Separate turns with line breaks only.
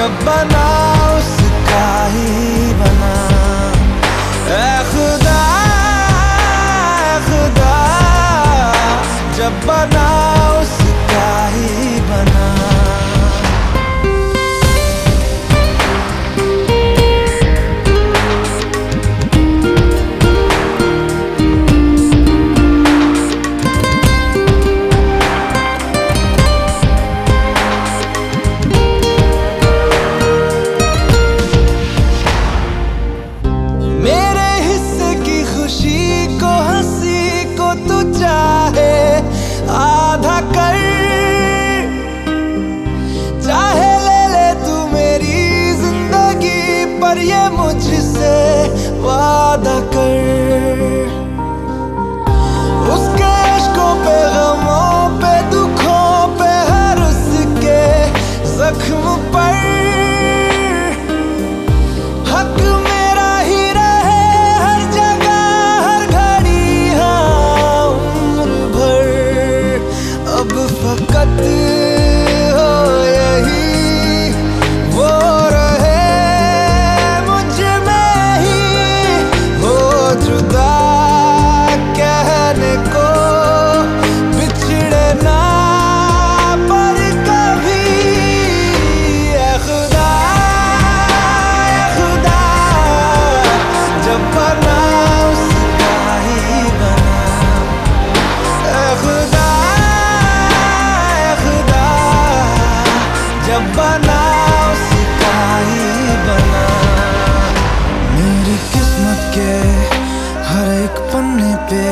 जब बना उसका ही बना। खुदा खुदा जब बना वादा कर बनाओ सिपाही बना। मेरी किस्मत के हर एक पन्ने पे